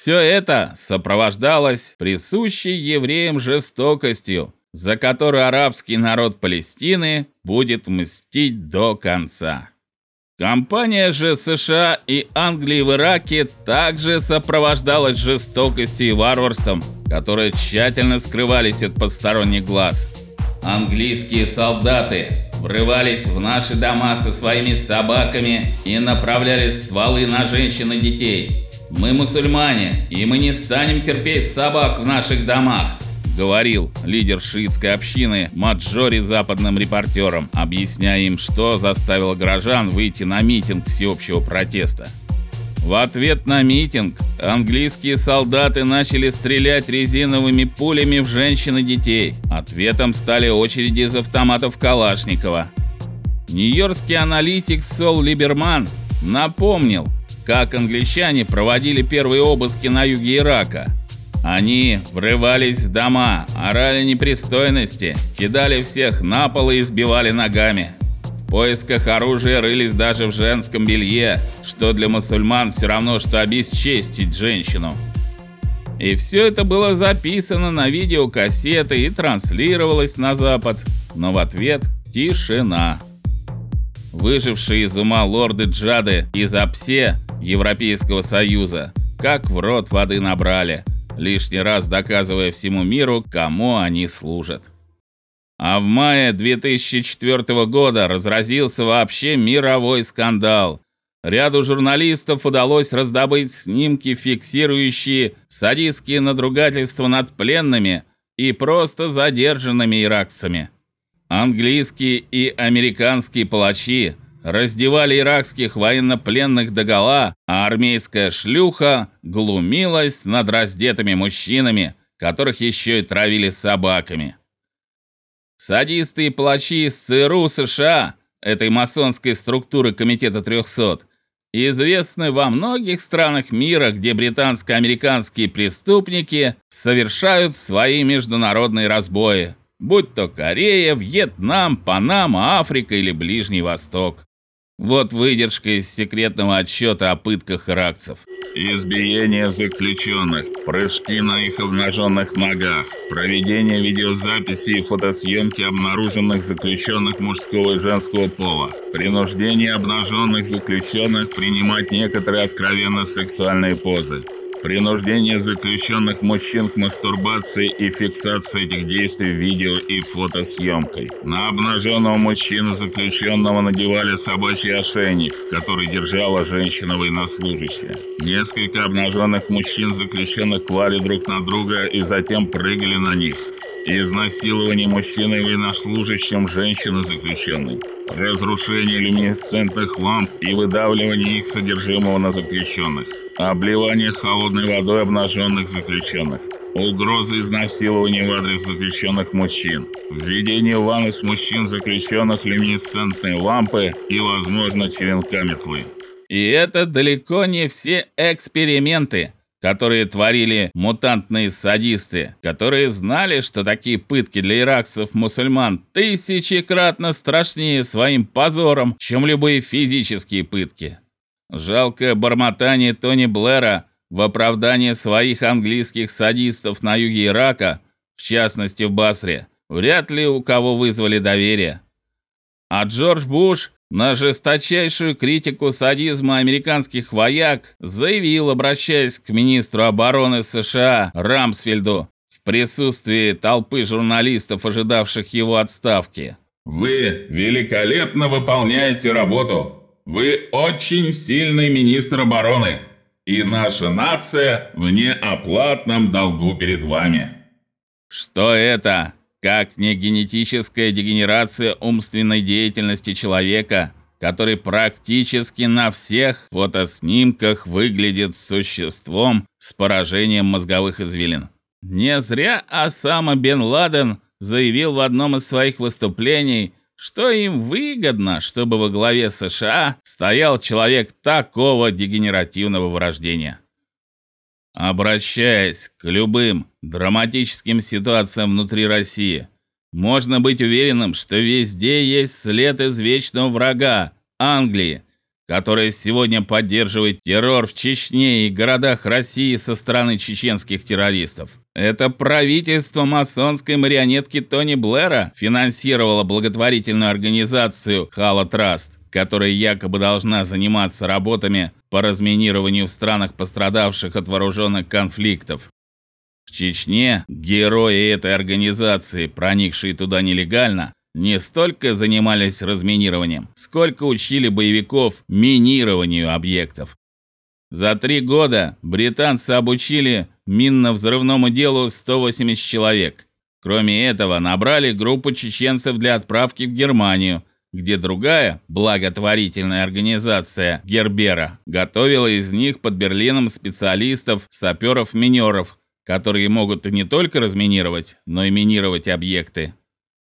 Все это сопровождалось присущей евреям жестокостью, за которую арабский народ Палестины будет мстить до конца. Компания же США и Англии в Ираке также сопровождалась жестокостью и варварством, которые тщательно скрывались от посторонних глаз. Английские солдаты врывались в наши дома со своими собаками и направляли стволы на женщин и детей. Мы мусульмане, и мы не станем терпеть собак в наших домах говорил лидер шиитской общины Маджори западным репортерам, объясняя им, что заставило горожан выйти на митинг всеобщего протеста. В ответ на митинг английские солдаты начали стрелять резиновыми пулями в женщин и детей. Ответом стали очереди из автоматов Калашникова. Нью-Йоркский аналитик Сол Либерман напомнил, как англичане проводили первые обыски на юге Ирака. Они врывались в дома, орали непристойности, кидали всех на пол и избивали ногами. В поисках оружия рылись даже в женском белье, что для мусульман все равно что обесчестить женщину. И все это было записано на видеокассеты и транслировалось на запад, но в ответ тишина. Выжившие из ума лорды Джады из Апсе Европейского Союза как в рот воды набрали – лишний раз доказывая всему миру, кому они служат. А в мае 2004 года разразился вообще мировой скандал. Ряду журналистов удалось раздобыть снимки, фиксирующие садистские надругательства над пленными и просто задержанными иракцами. Английские и американские палачи раздевали иракских военнопленных догола, а армейская шлюха глумилась над раздетыми мужчинами, которых еще и травили собаками. Садисты и плачи из ЦРУ США, этой масонской структуры комитета 300, известны во многих странах мира, где британско-американские преступники совершают свои международные разбои, будь то Корея, Вьетнам, Панама, Африка или Ближний Восток. Вот выдержка из секретного отчета о пытках иракцев. Избиение заключенных, прыжки на их обнаженных ногах, проведение видеозаписи и фотосъемки обнаруженных заключенных мужского и женского пола, принуждение обнаженных заключенных принимать некоторые откровенно сексуальные позы, Принуждение заключенных мужчин к мастурбации и фиксация этих действий видео и фотосъемкой. На обнаженного мужчину заключенного надевали собачий ошейник, который держала женщина-военнослужащая. Несколько обнаженных мужчин заключенных клали друг на друга и затем прыгали на них. Изнасилование мужчины военнослужащим женщины заключенной. Разрушение люминесцентных ламп и выдавливание их содержимого на заключенных обливание холодной водой обнаженных заключенных, угрозы изнасилования в адрес заключенных мужчин, введение в анус мужчин заключенных люминесцентной лампы и, возможно, черенка метлы. И это далеко не все эксперименты, которые творили мутантные садисты, которые знали, что такие пытки для иракцев-мусульман тысячекратно страшнее своим позором, чем любые физические пытки. Жалкое бормотание Тони Блэра в оправдание своих английских садистов на юге Ирака, в частности в Басре, вряд ли у кого вызвали доверие. А Джордж Буш на жесточайшую критику садизма американских вояк заявил, обращаясь к министру обороны США Рамсфельду в присутствии толпы журналистов, ожидавших его отставки: "Вы великолепно выполняете работу. Вы очень сильный министр обороны, и наша нация в неоплатном долгу перед вами. Что это? Как не генетическая дегенерация умственной деятельности человека, который практически на всех фотоснимках выглядит существом с поражением мозговых извилин. Не зря Осама бен Ладен заявил в одном из своих выступлений, что им выгодно, чтобы во главе США стоял человек такого дегенеративного врождения. Обращаясь к любым драматическим ситуациям внутри России, можно быть уверенным, что везде есть след извечного врага Англии, которое сегодня поддерживает террор в Чечне и городах России со стороны чеченских террористов. Это правительство масонской марионетки Тони Блэра финансировало благотворительную организацию Хала Траст, которая якобы должна заниматься работами по разминированию в странах, пострадавших от вооруженных конфликтов. В Чечне герои этой организации, проникшие туда нелегально, не столько занимались разминированием, сколько учили боевиков минированию объектов. За три года британцы обучили минно-взрывному делу 180 человек. Кроме этого, набрали группу чеченцев для отправки в Германию, где другая благотворительная организация Гербера готовила из них под Берлином специалистов, саперов-минеров, которые могут не только разминировать, но и минировать объекты.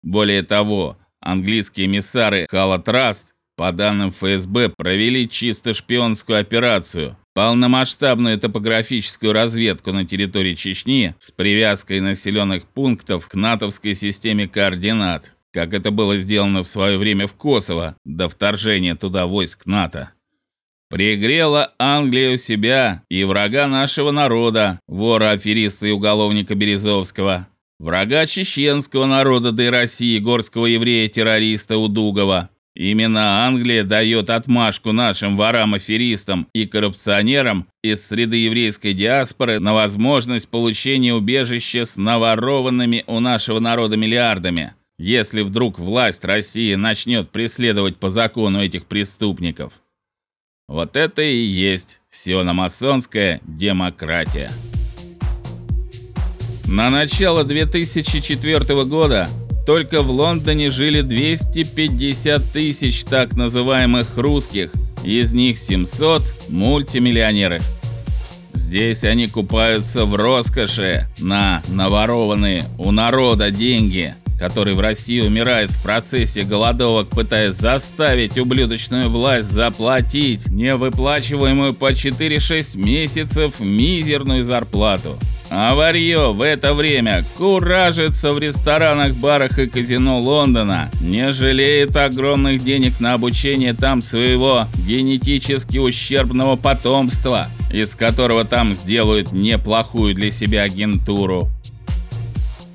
Более того, английские эмиссары Хала Траст, по данным ФСБ, провели чисто шпионскую операцию, полномасштабную топографическую разведку на территории Чечни с привязкой населенных пунктов к натовской системе координат, как это было сделано в свое время в Косово до вторжения туда войск НАТО. Пригрела Англия у себя и врага нашего народа, вора, афериста и уголовника Березовского, врага чеченского народа да и России, горского еврея-террориста Удугова. Именно Англия дает отмашку нашим ворам-аферистам и коррупционерам из среды еврейской диаспоры на возможность получения убежища с наворованными у нашего народа миллиардами. Если вдруг власть России начнет преследовать по закону этих преступников. Вот это и есть сиономасонская демократия. На начало 2004 года только в Лондоне жили 250 тысяч так называемых русских, из них 700 мультимиллионеры. Здесь они купаются в роскоши на наворованные у народа деньги, который в России умирает в процессе голодовок, пытаясь заставить ублюдочную власть заплатить невыплачиваемую по 4-6 месяцев мизерную зарплату. А варьё в это время куражится в ресторанах, барах и казино Лондона, не жалеет огромных денег на обучение там своего генетически ущербного потомства, из которого там сделают неплохую для себя агентуру.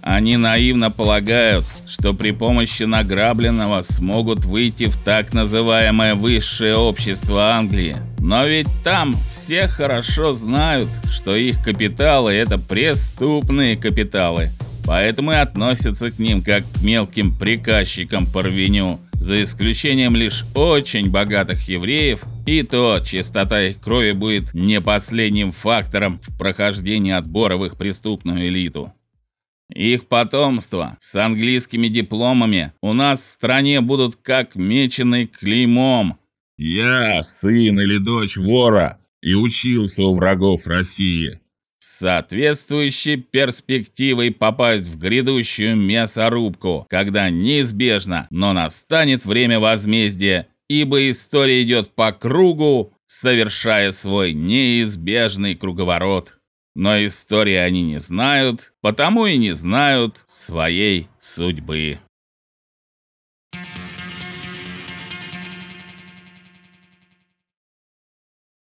Они наивно полагают, что при помощи награбленного смогут выйти в так называемое высшее общество Англии. Но ведь там все хорошо знают, что их капиталы это преступные капиталы. Поэтому и относятся к ним как к мелким приказчикам по рвеню, за исключением лишь очень богатых евреев, и то чистота их крови будет не последним фактором в прохождении отбора в их преступную элиту. Их потомство с английскими дипломами у нас в стране будут как меченый клеймом. Я сын или дочь вора и учился у врагов России. С соответствующей перспективой попасть в грядущую мясорубку, когда неизбежно, но настанет время возмездия, ибо история идет по кругу, совершая свой неизбежный круговорот. Но истории они не знают, потому и не знают своей судьбы.